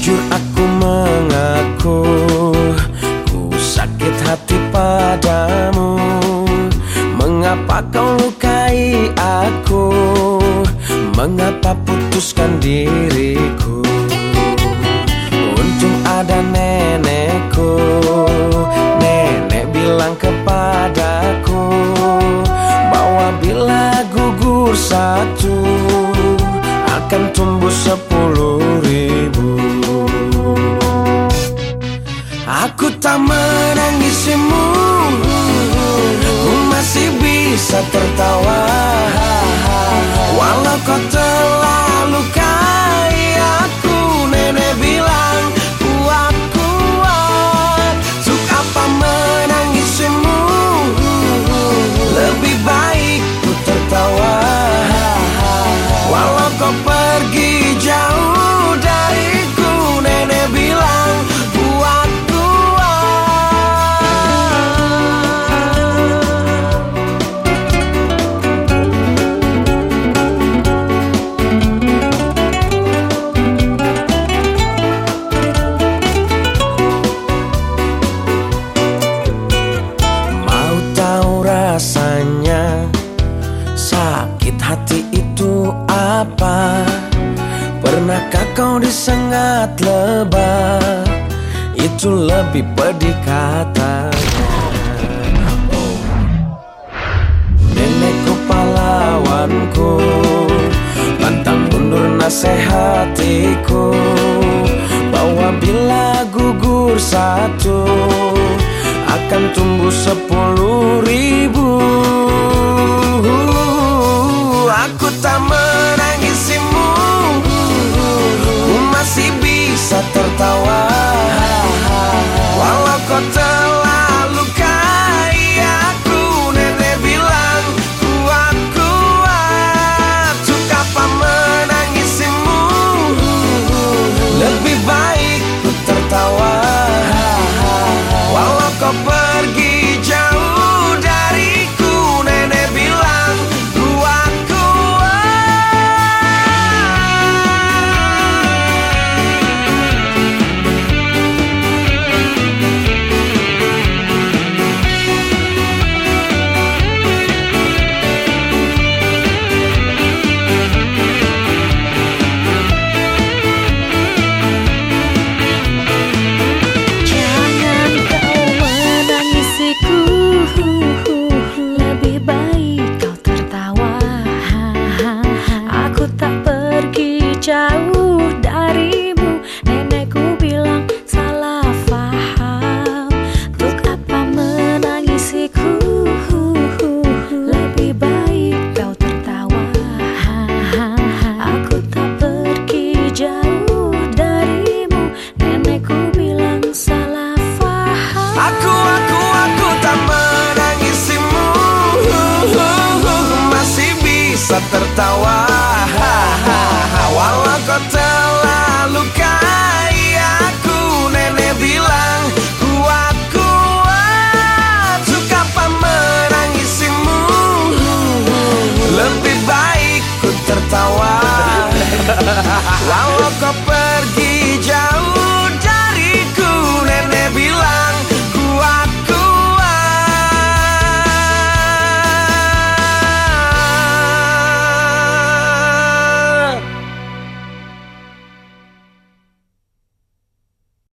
Jujur aku mengaku Ku sakit hati padamu. Mengapa kau lukai aku? Mengapa putuskan diriku? Tak menangisimu. Ku masih bisa tertawa Pernahkah kau disengat lebah Itu lebih pedih katanya oh. Nenekku pahlawanku Pantang mundur nasihatiku jauh darimu. Nenekku bilang salah faham. Untuk apa menangisiku. Lebih baik kau tertawa. Aku tak pergi jauh darimu. Nenekku bilang salah faham. Aku, aku, aku tak menangisimu. Masih bisa tertawa kau telah lukai aku Nenek bilang kuat, kuat Suka menangisimu Lebih baik ku tertawa. Walau kau pergi